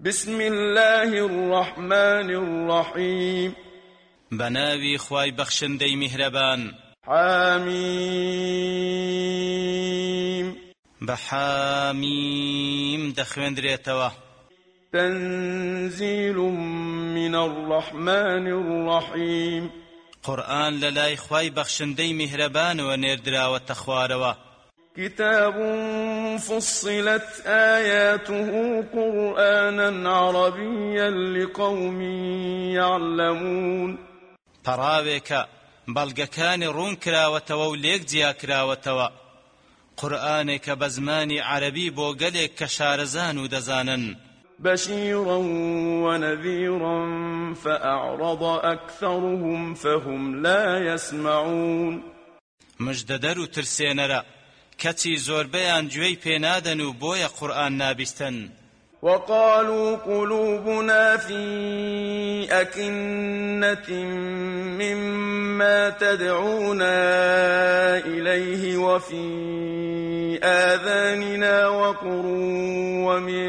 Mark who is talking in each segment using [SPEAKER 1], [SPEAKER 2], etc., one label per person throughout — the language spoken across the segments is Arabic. [SPEAKER 1] بسم الله الرحمن الرحيم
[SPEAKER 2] بناوي خواي بخشندي مهربان حاميم بحاميم دخوين دريتوا تنزيل من الرحمن الرحيم قرآن للاي خواي بخشندي مهربان ونردرا وتخواروا
[SPEAKER 1] كتاب فصلت آياته قرآنا عربيا لقوم يعلمون
[SPEAKER 2] پراوێکە بەڵگەکانی ڕوون کراوەتەوە و لێک قرآنك کراوەتەوە عربي بە كشارزان عەربی
[SPEAKER 1] بشيرا ونذيرا فأعرض أكثرهم
[SPEAKER 2] فهم لا يسمعون مجددر ترسينرا كتي زۆربەیان گوێی پێنادەن و بۆیە قورآن
[SPEAKER 1] وقالوا قلوبنا في أكنة مما تدعونا إليه وفي آذاننا وقر ومن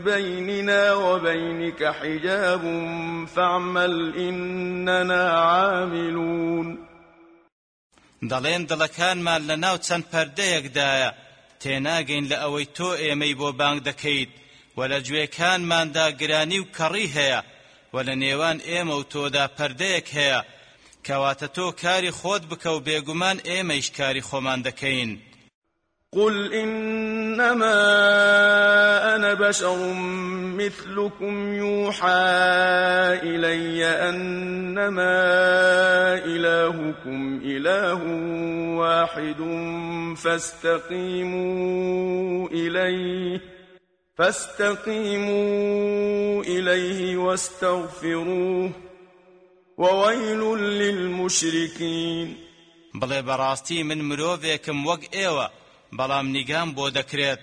[SPEAKER 1] بيننا وبينك حجاب فاعمل إننا
[SPEAKER 2] عاملون دەڵێن دڵەکانمان لە ناو چەند پەردەیەکدایە تێناگەین لە ئەوەی تۆ ئێمەی بۆ بانگ دەکەیت و لە گوێکانماندا گرانی و کەڕی هەیە و لە نێوان ئێمە و تۆدا پەردەیەک هەیە کەواتە تۆ کاری خۆت بکە و بێگومان ئێمەیش کاری خۆمان دەکەین
[SPEAKER 1] قل إنما أنا بشر مثلكم يوحى إلي أنما إلهكم إله واحد فاستقيموا إليه فاستقيموا
[SPEAKER 2] إليه واستغفروه وويل للمشركين بلي براستي من مروفيكم وق إيوة، بەڵام نیگام بۆ دەکرێت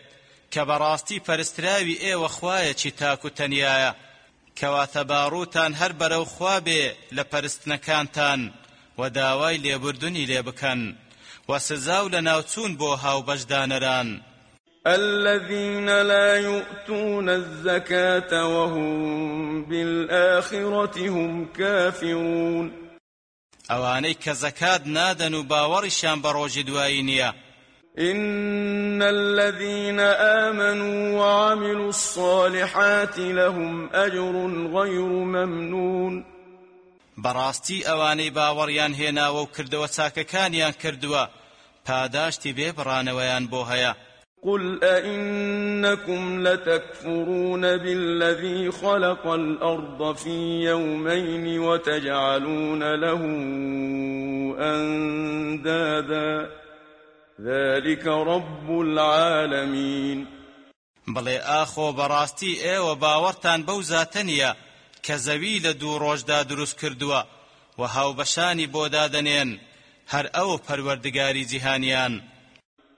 [SPEAKER 2] کە بەڕاستی پەرستراوی ئێوە خوایەکی تاک و تەنیایە کەواتە باڕووتان هەر بەرەو خوا بێ لە پەرستنەکانتان و داوای لێبوردنی لێ بکەن و سزاو لە ناوچوون بۆ هاوبەشدانەران الذين لا يؤتون الزكاة
[SPEAKER 1] وهم بالآخرة هم كافرون
[SPEAKER 2] ئەوانەی کە زەکات نادەن و باوەڕیشان بە ڕۆژی دوایی نییە إن الذين آمنوا وعملوا الصالحات
[SPEAKER 1] لهم أجر غير ممنون
[SPEAKER 2] براستي أواني باوريان هنا وكردوا ساككانيان كردوا پاداشتی بێ بڕانەوەیان بۆ
[SPEAKER 1] قل أئنكم لتكفرون بالذي خلق الأرض في يومين وتجعلون له أندادا ذلك
[SPEAKER 2] رب العالمين بڵێ ئاخۆ بەڕاستی ئێوە باوەڕتان بەو زاتە نیە کە زەوی لە دوو ڕۆژدا دروست کردووە و هاوبەشانی بۆ دادەنێن هەر ئەو پەروەردگاری جیهانیان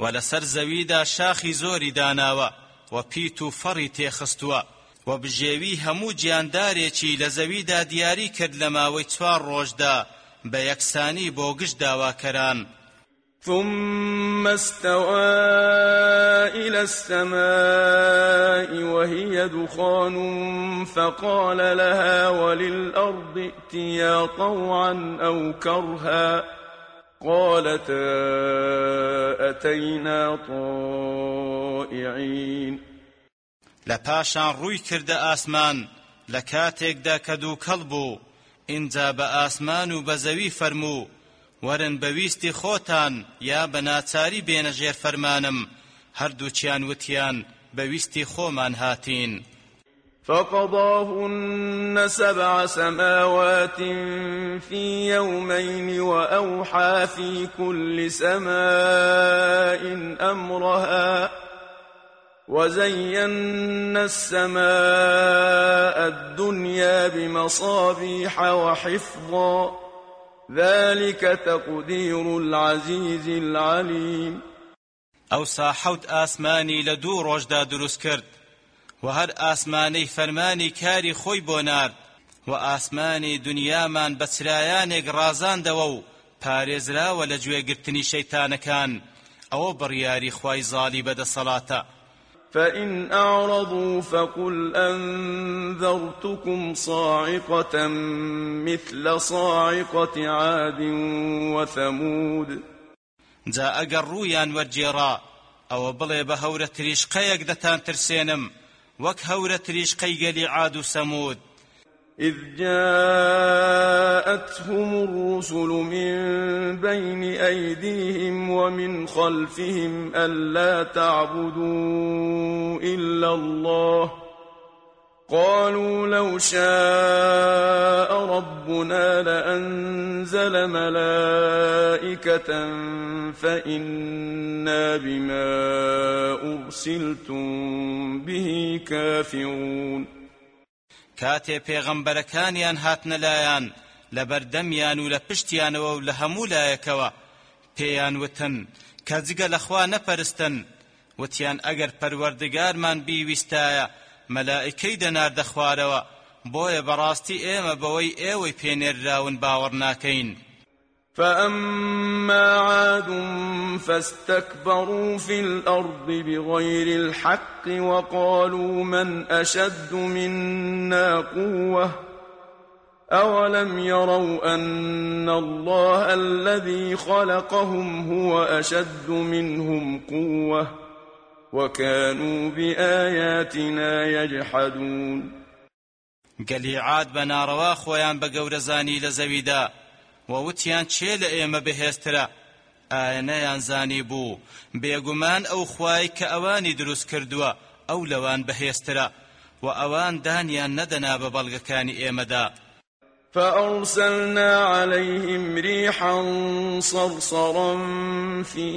[SPEAKER 2] و لسر زویدا شاخی زوری داناوه و پیتو فری تیخستوه و بجێوی هەموو گیاندارێکی لە زەویدا دیاری کرد لە ماوەی چوار ڕۆژدا بە یەکسانی بۆ گشت داواکەران ثم استوى
[SPEAKER 1] إلى السماء وهي دخان فقال لها وللأرض ائتيا طوعا أو كرها قالتا أتينا
[SPEAKER 2] طائعين لپاشان روی کرده آسمان لکاتێکدا کە دوو کەڵ بوو اینجا بە ئاسمان و بەزەوی فەرموو وەرن بەویستی خۆتان یا بە ناچاری بێنە ژێر فەرمانم هەردووچیان وتیان بەویستی خۆمان هاتین
[SPEAKER 1] فقضاهن سبع سماوات في يومين وأوحى في كل سماء أمرها وزينا السماء الدنيا بمصابيح وحفظا ذلك تقدير العزيز العليم
[SPEAKER 2] ئەوسا حوت آسماني لە دوو دروس دروست و هر آسمانی فرمانی کاری خۆی بۆ نار و ئاسمانی دنیامان بە چرایانێک ڕازاندەوە و پارێزراوە لە گوێگرتنی شەیتانەکان ئەوە بڕیاری خوای زالی صلاتا
[SPEAKER 1] فإن أعرضوا فقل أنذرتكم صاعقة مثل صاعقة
[SPEAKER 2] عاد وثمود جاء قرويان وجيرا أو بلي بهورة رِشْقَيَكْ دتان ترسينم وكهورة ريش قيقل عاد سمود إذ
[SPEAKER 1] جاءتهم الرسل من بين أيديهم ومن خلفهم ألا تعبدوا إلا الله قالوا لو شاء ربنا لأنزل ملائكة فإنا بما
[SPEAKER 2] أرسلتم به كافرون كاتي پیغمبرکان یان هاتن لایان لبردم یانو لپشتیان و لهمو لایکوا پیان وتن کزګه لخوا نه پرستن وتیان اگر پروردگار من بیوستایا ملائکی دنار دخواروا بوی براستی ایم بوی ایوی پینر راون باور ناکین
[SPEAKER 1] فأما عاد فاستكبروا في الأرض بغير الحق وقالوا من أشد منا قوة أولم يروا أن الله الذي خلقهم هو أشد منهم قوة وكانوا بآياتنا يجحدون
[SPEAKER 2] قال عاد رواخ ويان بقور زاني لزويدا ووتيان تشيل ايما بهيسترا بەهێزترە زاني بو بوو او خواي كأواني دروس ئەوانی او لوان بهيسترا واوان بەهێزترە و ئەوان دانیان نەدەنا بە
[SPEAKER 1] فأرسلنا عليهم ريحا صرصرا في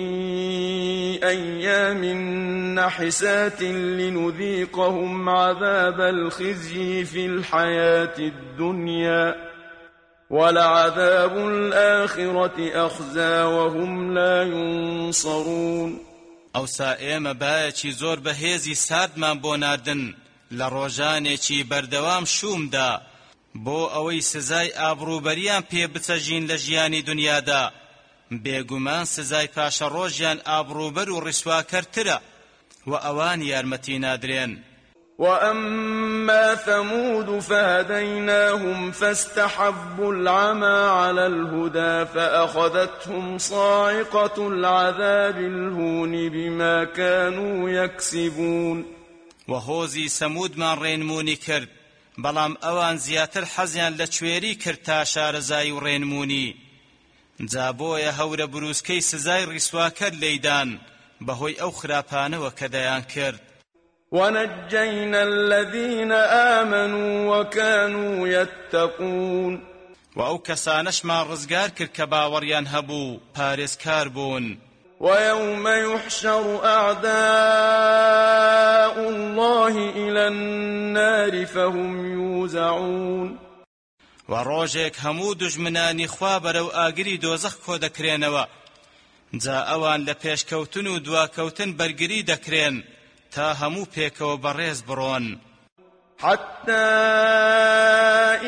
[SPEAKER 1] أيام نحسات لنذيقهم عذاب الخزي في الحياة الدنيا ولعذاب الآخرة أخزى وهم لا ينصرون
[SPEAKER 2] ئەو سا ئێمە باەکی زۆر بەهێزی سادمان بۆ ناردن لە ڕۆژانێکی بەردەوام شومدا بۆ ئەوەی سزای ئابروبەریان پێ بچەژین لە ژیانی دنیادا بێگومان سزای پاشە ڕۆژیان ئابروبەر و ڕیسواکەرترە و ئەوان یارمەتی نادرێن وأما
[SPEAKER 1] ثمود فهديناهم فاستحبوا العمى على الهدى فأخذتهم صاعقة العذاب الهون
[SPEAKER 2] بما كانوا يكسبون وهوزي سمود من رينموني كرد بلام اوان زیاتر حەزیان لە کوێری کرد تا شارەزای و ڕێنمونی جا بۆیە هەورە بروسکەی سزای ڕیسواکەر لەیدان بەهۆی ئەو خراپانەوە کە ونجينا الذين آمنوا وكانوا يتقون وأوكسا نشمع رزقار كركبا ورينهبوا باريس كاربون ويوم يحشر
[SPEAKER 1] أعداء الله إلى النار فهم يوزعون
[SPEAKER 2] وروجك همو دجمناني خوابر و آقري دوزخ كو دكرينوا زا اوان لپیش كوتن و دوا كوتن برگري دكرين تا همو پیکو برز برون حتى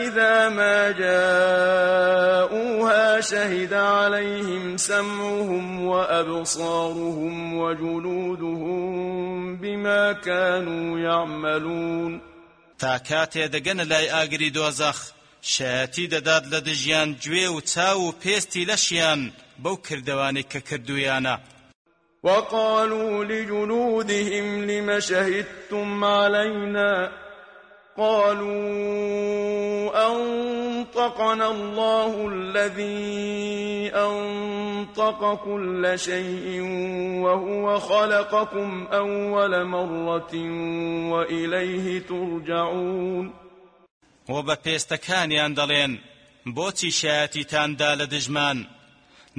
[SPEAKER 1] إذا ما جاءوها شهد عليهم سمعهم وأبصارهم وجلودهم بما
[SPEAKER 2] كانوا يعملون كاتي دقن لاي آقري دوزخ شاتي دداد لدجيان جوي گوێ بيستي لشيان بو كردواني ككردويانا وقالوا
[SPEAKER 1] لجنودهم لم شهدتم علينا قالوا أنطقنا الله الذي أنطق كل شيء وهو خلقكم أول مرة وإليه ترجعون
[SPEAKER 2] وبپێستەکانیان أندلين بوتي شاتي تاندال دجمان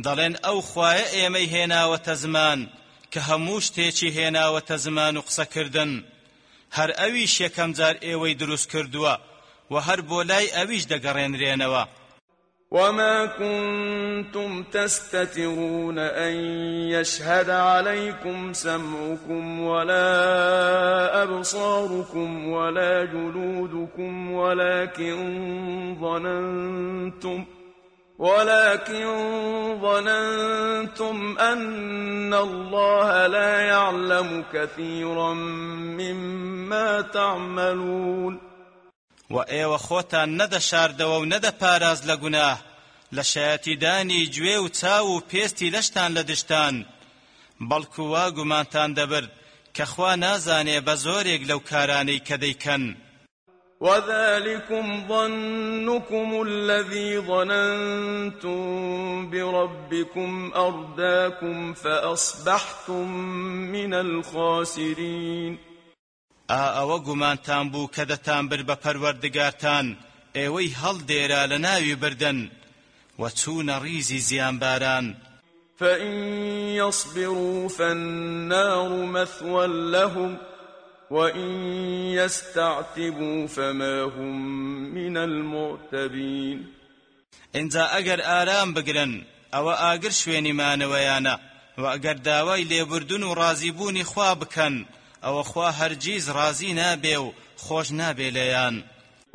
[SPEAKER 2] دەڵێن ئەو خوایە ئێمەی هێناوەتە زمان کە هەموو شتێکی هێناوەتە زمان و قسەکردن هر ئەویش یەکەم جار ئێوەی دروس کردووە و هەر بۆ لای ئەویش دەگەڕێنرێنەوە وما
[SPEAKER 1] كنتم تستترون أن يشهد عليكم سمعكم ولا أبصاركم ولا جلودكم ولكن ظننتم ۖ ولكن ظننتم أن الله لا يعلم كثيرا مما تعملون
[SPEAKER 2] و خوتا ندى شارد وندى و نەدە پاراز داني گوناه لە بيستي لشتان و چاو و پێستی لەشتان كخوانا زاني بەڵکو وا گومانتان خوا
[SPEAKER 1] وذلكم ظنكم الذي ظننتم بربكم أرداكم فأصبحتم
[SPEAKER 2] من الخاسرين آه، ئەوە گومانتان تانبو کە دەتان بر بە پەروەردگارتان ئێوەی هەڵدێرا لە ناوی بردن و چوونە ڕیزی زیانباران فَإِن يَصْبِرُوا فَالنَّارُ
[SPEAKER 1] مَثْوًى لَهُمْ وإن يستعتبوا
[SPEAKER 2] فما هم من المعتبين ئینجا ئەگەر ئارام بگرن ئەوە ئاگر شوێنی مانەوەیانە و ئەگەر داوای لێبوردن و ڕازیبوونی خوا بکەن ئەوە خوا هەرگیز ڕازی نابێ و خۆش نابێ لەیان.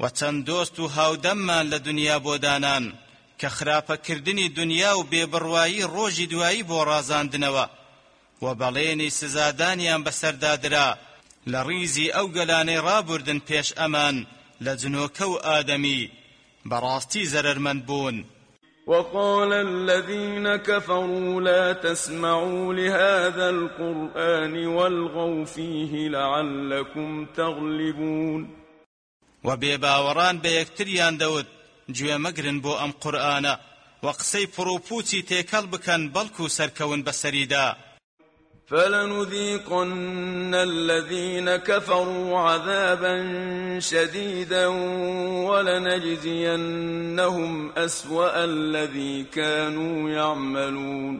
[SPEAKER 2] و چەند دۆست و هاودەممان لە دنیا بۆدانان کە خراپەکردنی دنیا و بێبڕوایی ڕۆژی دوایی بۆ ڕازاندنەوە و بەڵێنی سزادانیان بەسەردادرا لە ڕیزی ئەو گەلانەی ڕابوردن پێش ئەمان لە جنۆکە و ئادەمی بەڕاستی زەرمەند بوون
[SPEAKER 1] وقال الذين كفروا لا تسمعوا لهذا القرآن
[SPEAKER 2] والغوا فيه لعلكم تغلبون و بێباوەڕان بە یەکتریان دەوت گوێ مەگرن بۆ ئەم قورئانە و قسەی پڕوپوچی تێکەڵ بکەن بەڵکو سەرکەون بەسەریدا فلنذيقن الذين كفروا عذابا
[SPEAKER 1] شديدا ولنجزينهم أسوأ الذي
[SPEAKER 2] كانوا يعملون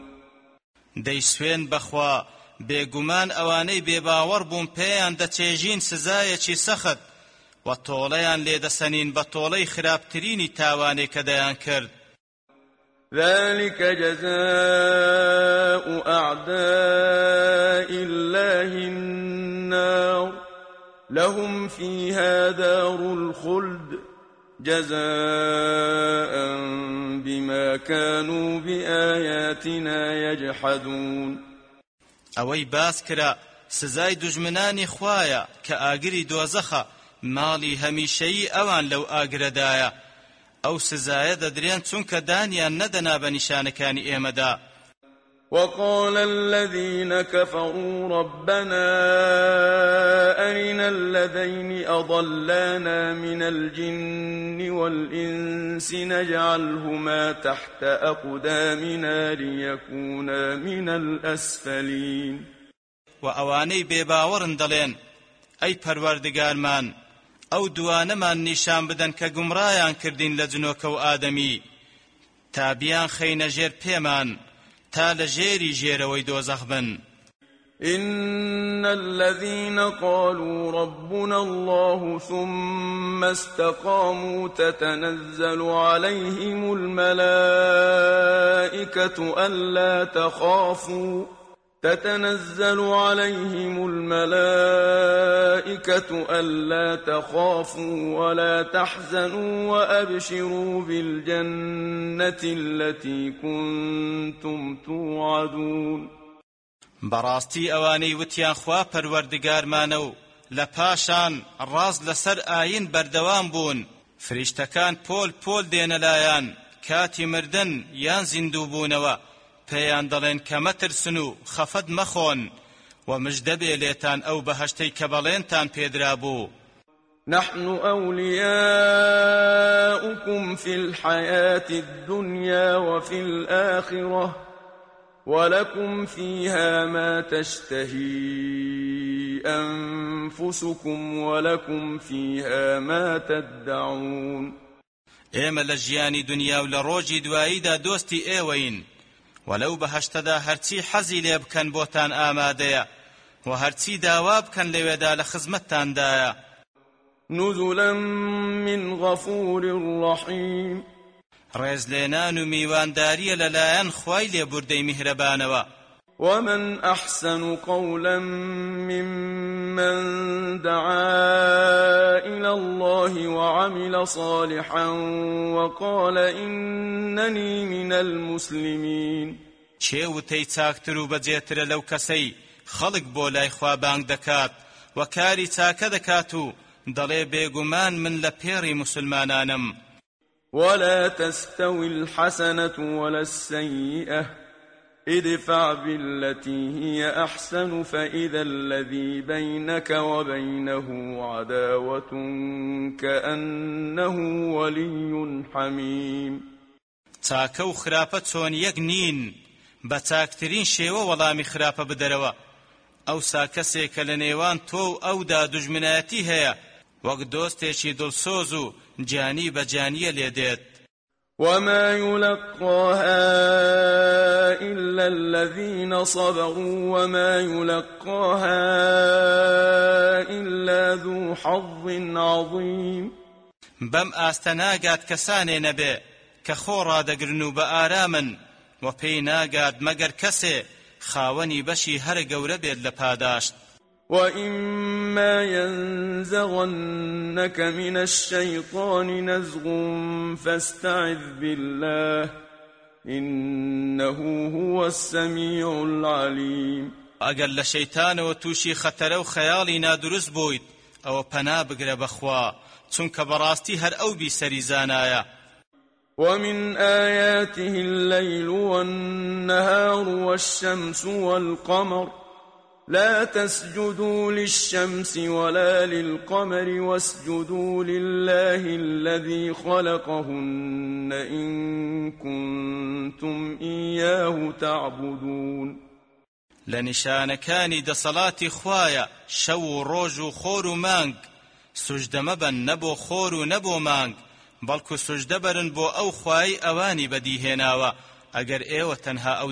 [SPEAKER 2] ديسوين بخوا بەخوا اواني بيباور بێباوەڕ بوون پێیان دەچێژین سزایەکی سەخت و تۆڵەیان لێدەسەنین بە تۆڵەی خراپترینی تاوانێک کە دەیان کرد
[SPEAKER 1] ذلك جزاء أعداء الله النار لهم فيها دار الخلد جزاء بما
[SPEAKER 2] كانوا بآياتنا يجحدون أوي باسكرا سزاي دجمناني خوايا كآقري دوزخا ماڵی اوان لو لەو او ئەو سزایە دەدرێن چونکە دانیان ندنا بە نیشانەکانی ئێمەدا
[SPEAKER 1] وقال الذين كفروا ربنا أرنا الذين أضلانا من الجن والإنس نجعلهما تحت
[SPEAKER 2] أقدامنا ليكونا من الأسفلين وأواني بيباورن دلين أي من او ئەو دوانەمان نشان بدن که گمرایان کردین لجنوک و آدمی تا بیان خینا ژێر پیمان تا لە ژێری وی دۆزەخ بن
[SPEAKER 1] إن الذين قالوا ربنا الله ثم استقاموا تتنزل عليهم الملائكة ألا تخافوا تتنزل عليهم الملائكة ألا تخافوا ولا تحزنوا وأبشروا بالجنة التي
[SPEAKER 2] كنتم توعدون براستي أواني وتيان خوا پروردگار مانو لپاشان راز لسر آين بردوام بون فرشتكان پول پول دين لايان كاتي مردن يان زندوبونوا پیان دلین کمتر سنو خفد مخون و مژدەبێ لێتان او بهشتی کبالین تان پیدرابو نحن
[SPEAKER 1] اولیاؤکم فی الحیات الدنیا و فی الآخرة ولكم فيها ما تشتهي أنفسكم ولكم فيها
[SPEAKER 2] ما تدعون إما لجياني دنيا دنیا و لە دوستي إيوين ولو بهشتدا هرچی حزی لێ بکەن بۆتان ئامادەیە و هەرچی داوا بکەن لەوێدا لە خزمەتتاندایە نزلا من غفور رحیم ڕێز لێنان و میوانداریە لەلایەن خوای لێبوردەی میهرەبانەوە ومن احسن
[SPEAKER 1] قولا ممن دعا الى الله وعمل صالحا وقال انني من
[SPEAKER 2] المسلمين چه وتی چاکتر و بجێترە لەو کەسەی خەڵک خلق لای خوا بانگ دەکات و کاری چاکە دکاتو دلی دەڵێ من لپیری مسلمانانم
[SPEAKER 1] ولا تستوي الحسنة ولا السيئة ادفع بالتي هي أحسن فإذا الذي بينك وبينه عداوة
[SPEAKER 2] كأنه ولي حميم تاكو و خراپە چۆن یەک نین بە تاکترین شێوە وەڵامی خراپە بدەرەوە ئەوسا کەسێک کە لە نێوان تۆ و ئەودا دوژمنایەتی هەیە وەک وما يلقاها
[SPEAKER 1] إلا الذين صبروا وما يلقاها إلا ذو حظ عظيم
[SPEAKER 2] بم استناغات كساني نبي كخورا دقرنو بآراما وبي ناقات مقر كسي خاوني بشي هر قوربير لپاداشت وإما ينزغنك من
[SPEAKER 1] الشيطان نزغ فاستعذ بالله
[SPEAKER 2] إنه هو السميع العليم أقل لشيطان وتوشي خطر خيالي نادرس بويت أو پنا بگرە بەخوا چونکە هر هەر ئەو بیسەری زانایە ومن آياته
[SPEAKER 1] الليل والنهار والشمس والقمر لا تسجدوا للشمس ولا للقمر واسجدوا لله الذي خلقهن إن كنتم
[SPEAKER 2] إياه تعبدون لنشان كان دا صلاة خوايا شو روجو خورو و سجد مبن نبو خورو نبو و نەبۆ مانگ بەڵکو سوژدە بەرن بۆ ئەو خوای ئەوانی بەدیهێناوە ئەگەر ئێوە ايوة تەنها ئەو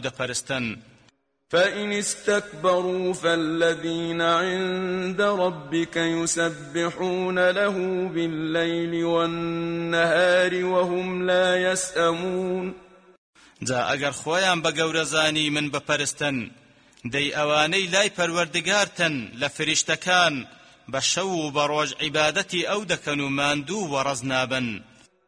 [SPEAKER 2] فإن استكبروا
[SPEAKER 1] فالذين عند ربك يسبحون له بالليل والنهار وهم لا يسأمون
[SPEAKER 2] جا اگر خۆیان بە زاني من بپرستن دي اواني لاي پەروەردگارتن لە بشو بە عبادتي و بە ڕۆژ عیبادەتی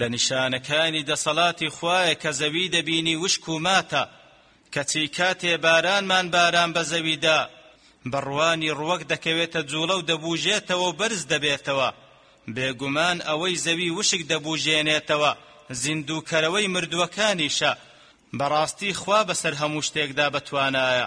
[SPEAKER 2] لنشانکانی د صلاتی خوای ک زوی د بینی وشکو ماتا کتیکات باران من باران بزویدا بروانی روک دکویت زولو د بوجیت و برز د بیتوا بێگومان ئەوەی زەوی وشک دەبوژێنێتەوە زیندوو کەرەوەی مردووەکانیشە بەڕاستی خوا بەسەر هەموو شتێکدا بەتوانایە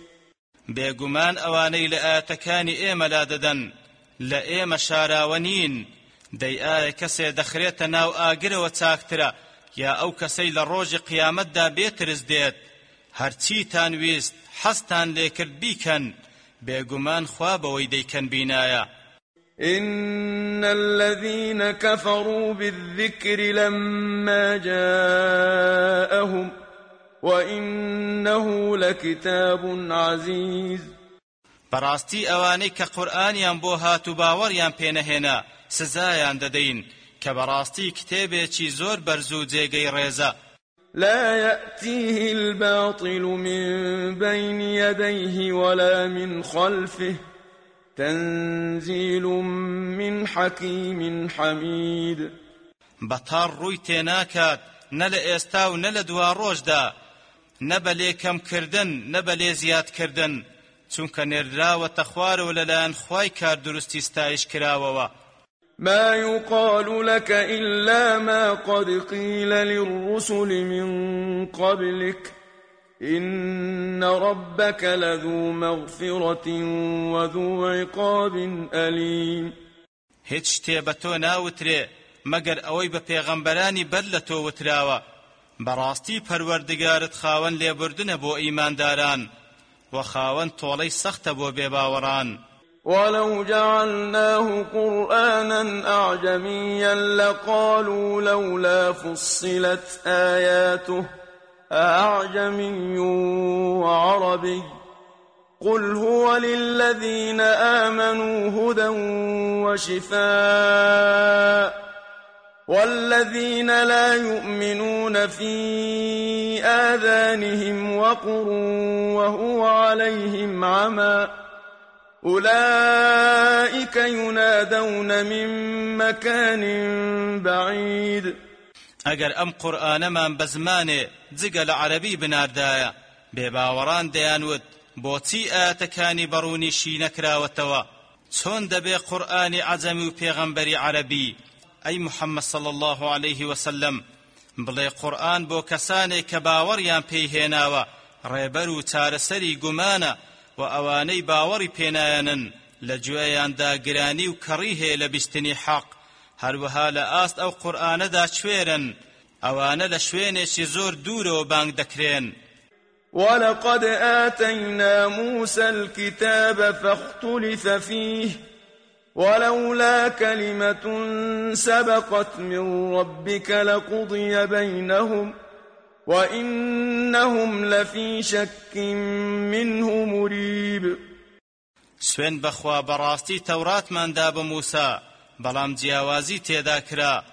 [SPEAKER 2] بيغمان اواني لآتكان ئاەتەکانی ئێمەلا دەدەن لە ئێمە شاراوەنین دەی ئایا کەسێ دەخرێتە ناو يا او كسي لروج قيامت دا بيترز ديت هر دێت تان ويست حستان لكر بيكن بيغمان خواب بەوەی دەیکەن بینایە إن الذين كفروا بالذكر لما جاءهم وإنه لكتاب عزيز براستي أواني كقرآن ينبوهات باوريان بينهنا سزايان ددين كبراستي كتابي زور برزو ديگي ريزا
[SPEAKER 1] لا يأتيه الباطل من بين يديه ولا من خلفه تنزيل من
[SPEAKER 2] حكيم حميد بطار روي تناكات نل استاو نل دوار روجدا نبلي كم كردن نبلي زياد كردن چونکە نێردراوەتە خوارەوە لەلایەن خواي کار دروستی ستایش کراوەوە
[SPEAKER 1] ما يقال لك إلا ما قد قيل للرسل من قبلك إن ربك لذو
[SPEAKER 2] مغفرة وذو عقاب أليم هیچ شتێ ناوتري مگر اوي مەگەر ئەوەی بە پێغەمبەرانی براستی پروردگارت خاون لبردن بو ایمان داران و خاون طولی سخت بو بباوران
[SPEAKER 1] ولو جعلناه قرآنا أعجميا لقالوا لولا فصلت آياته أعجمي وعربي قل هو للذين آمنوا هدى وشفاء والذين لا يؤمنون في آذانهم وقر وهو عليهم عمى أولئك ينادون
[SPEAKER 2] من مكان بعيد اگر ام قرآن من زمانێ زقل عربي عەربی بناردایە بێباوەڕان دەیانوت بۆچی ئاتەکانی بەڕوونی شی وتوا چۆن دەبێ قورآانی عزمي و پێغەمبەری ئەی محەممەد صل الله عليه وسلم بڵێ قورآن بۆ کەسانێک کە باوەڕیان پێیهێناوە ڕێبەر و چارەسەری گومانە و ئەوانەی باوەڕی پێنایەنن لە گوێیاندا گرانی و کەڕی هەیە لە بیستنی حەق هەروەها لە ئاست ئەو قورآنەدا کوێرن ئەوانە لە شوێنێکی زۆر دوورەوە بانگ دەکرێن
[SPEAKER 1] ولقد آتينا موسى الكتاب فاختلف فيه ولولا كلمة سبقت من ربك لقضي بينهم
[SPEAKER 2] وإنهم لفي شك منه مريب سوين بخوا براستي تورات من داب موسى بلام جیاوازی تێدا کرا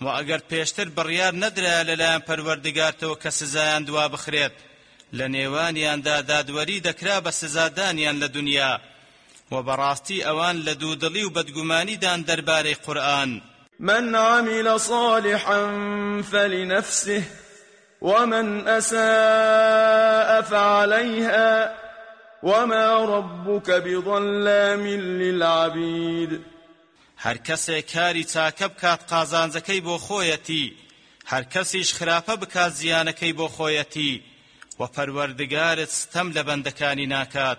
[SPEAKER 2] و ئەگەر پێشتر بڕیار نەدرا لەلایەن تو کس سزایان دوا بخرید لە نێوانیاندا دادوەری دکرا بس سزادانیان لە دنیا وبراستي أوان لدودلي وبدقماني دان درباري قرآن من عمل صالحا فلنفسه
[SPEAKER 1] ومن أساء فعليها وما ربك بظلام للعبيد
[SPEAKER 2] هر کسی کاری تاکە بکات قازانجەکەی بۆ خۆیەتی هەر کەسیش خراپە بکات زیانەکەی بۆ خۆیەتی و پەروەردگارت ستەم لە بەندەکانی ناکات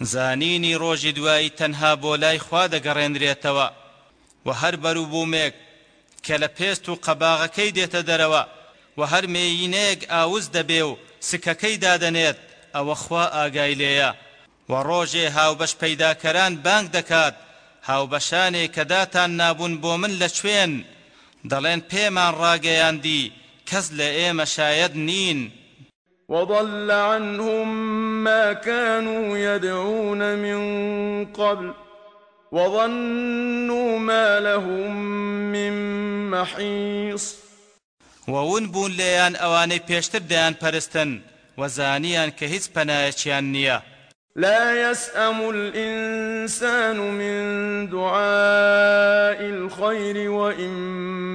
[SPEAKER 2] زانینی ڕۆژی دوایی تەنها بۆ لای خوا دەگەڕێنرێتەوە و هەر بەرووبوومێک کە لە پێست و قەباغەکەی دێتە دەرەوە و هەر مێینەیەک ئاوز دەبێ و سکەکەی دادەنێت ئەوە خوا ئاگای لێیە و ڕۆژێ هاوبەش پەیداکەران بانگ دەکات هاوبەشانێ کە داتان نابوون بۆ من لە کوێن دەڵێن پێمان ڕاگەیاندی کەس لە ئێمە شاید نین وضل عنهم ما كانوا
[SPEAKER 1] يدعون من قبل وظنوا ما
[SPEAKER 2] لهم من محيص وون بون ليان اواني بيشتر ديان پرستن وزانيان كهيز پنايشيان نيا
[SPEAKER 1] لا يسأم الإنسان من دعاء الخير وإن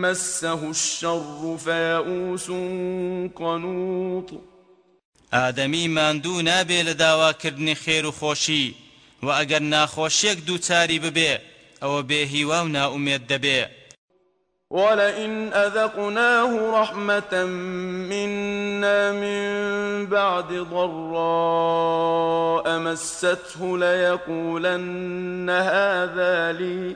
[SPEAKER 1] مسه الشر فيئوس قنوط
[SPEAKER 2] من دو نابێ لە داواکردنی خیر و خوشی و دو تاری ببی او به هیوا و ناامید دبی
[SPEAKER 1] ولئن أذقناه رحمة منا من بعد ضراء مسته ليقولن هذا لي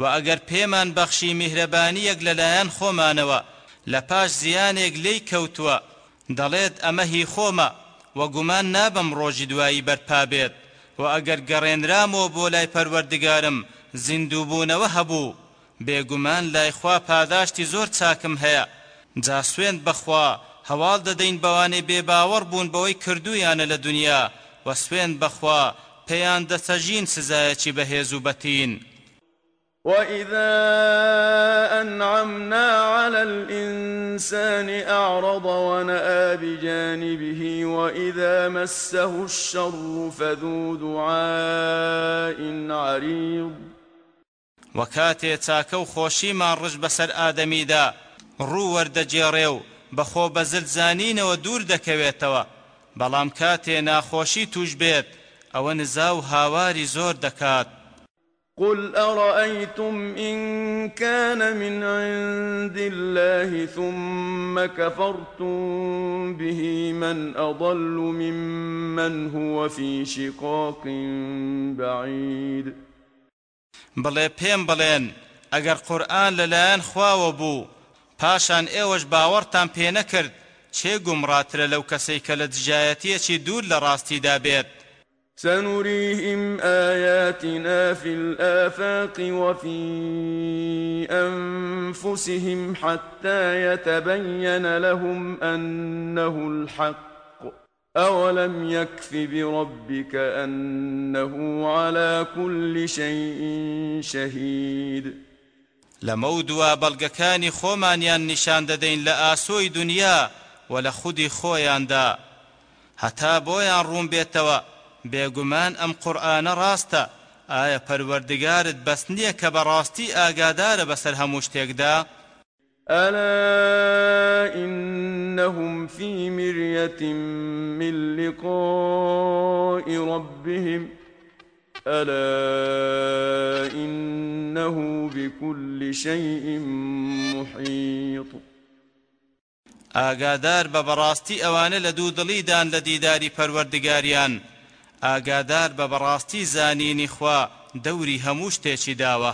[SPEAKER 2] و ئەگەر پێمان بەخشی میهرەبانیەک لەلایەن خۆمانەوە لە پاش زیانێک لی کەوتووە دەڵێت ئەمە هی خۆمە وە گومان نابم ڕۆژی دوایی بەرپا بێت و ئەگەر گەڕێنرامەوە بۆ لای پەروەردگارم زیندووبوونەوە هەبوو بێگومان لای خوا پاداشتی زۆر چاکم هەیە جا سوێن بەخوا هەواڵ دەدەین بەوانەی بێباوەڕ بوون بەوەی کردویانە لە دنیا وە سوێن بەخوا پێیان دەسەژین سزایەکی بەهێز و بەتین
[SPEAKER 1] واذا انعمنا على الانسان اعرض وناى بجانبه واذا مسه الشر
[SPEAKER 2] فذو دعاء عريض وكاتي تاكو خوشي ما رج بسر ادمي دا رو ورد جيريو بخو بزلزانين ودور دكويتوا بلام كاتي ناخوشي توجبيت او نزاو هاواري زور دكات
[SPEAKER 1] قل ارايتم ان كان من عند الله ثم كفرتم به من اضل ممن هو في
[SPEAKER 2] شقاق بعيد بڵێ پێم بلين اگر قرآن للاين خواه بو پاشان ئێوەش باورتان پينا کرد چه گمرات لەو کەسەی کە لە دژایەتیەکی دوور لراستي ڕاستیدا
[SPEAKER 1] سنريهم آياتنا في الآفاق وفي أنفسهم حتى يتبين لهم أنه الحق أولم يكف بربك
[SPEAKER 2] أنه على كل شيء شهيد لەمەود دووە بەڵگەکانی خۆمانیان يعني ددين لآسوي دنيا ئاسۆی دنیا دا لە خودی روم بيتوا بێگومان ئەم قورآانە ڕاستە ئایا پەروەردگارت بەس نییە کە بە ڕاستی ئاگادارە بەسەر هەموو شتێکدا ألا
[SPEAKER 1] إنهم في مرية من لقاء ربهم ألا إنه بكل شيء محيط
[SPEAKER 2] ئاگادار ببراستي بەڕاستی ئەوانە لە دوو دڵیدان لە ئاگادار بە بەڕاستی زانینی خوا دەوری هەموو شتێکی داوە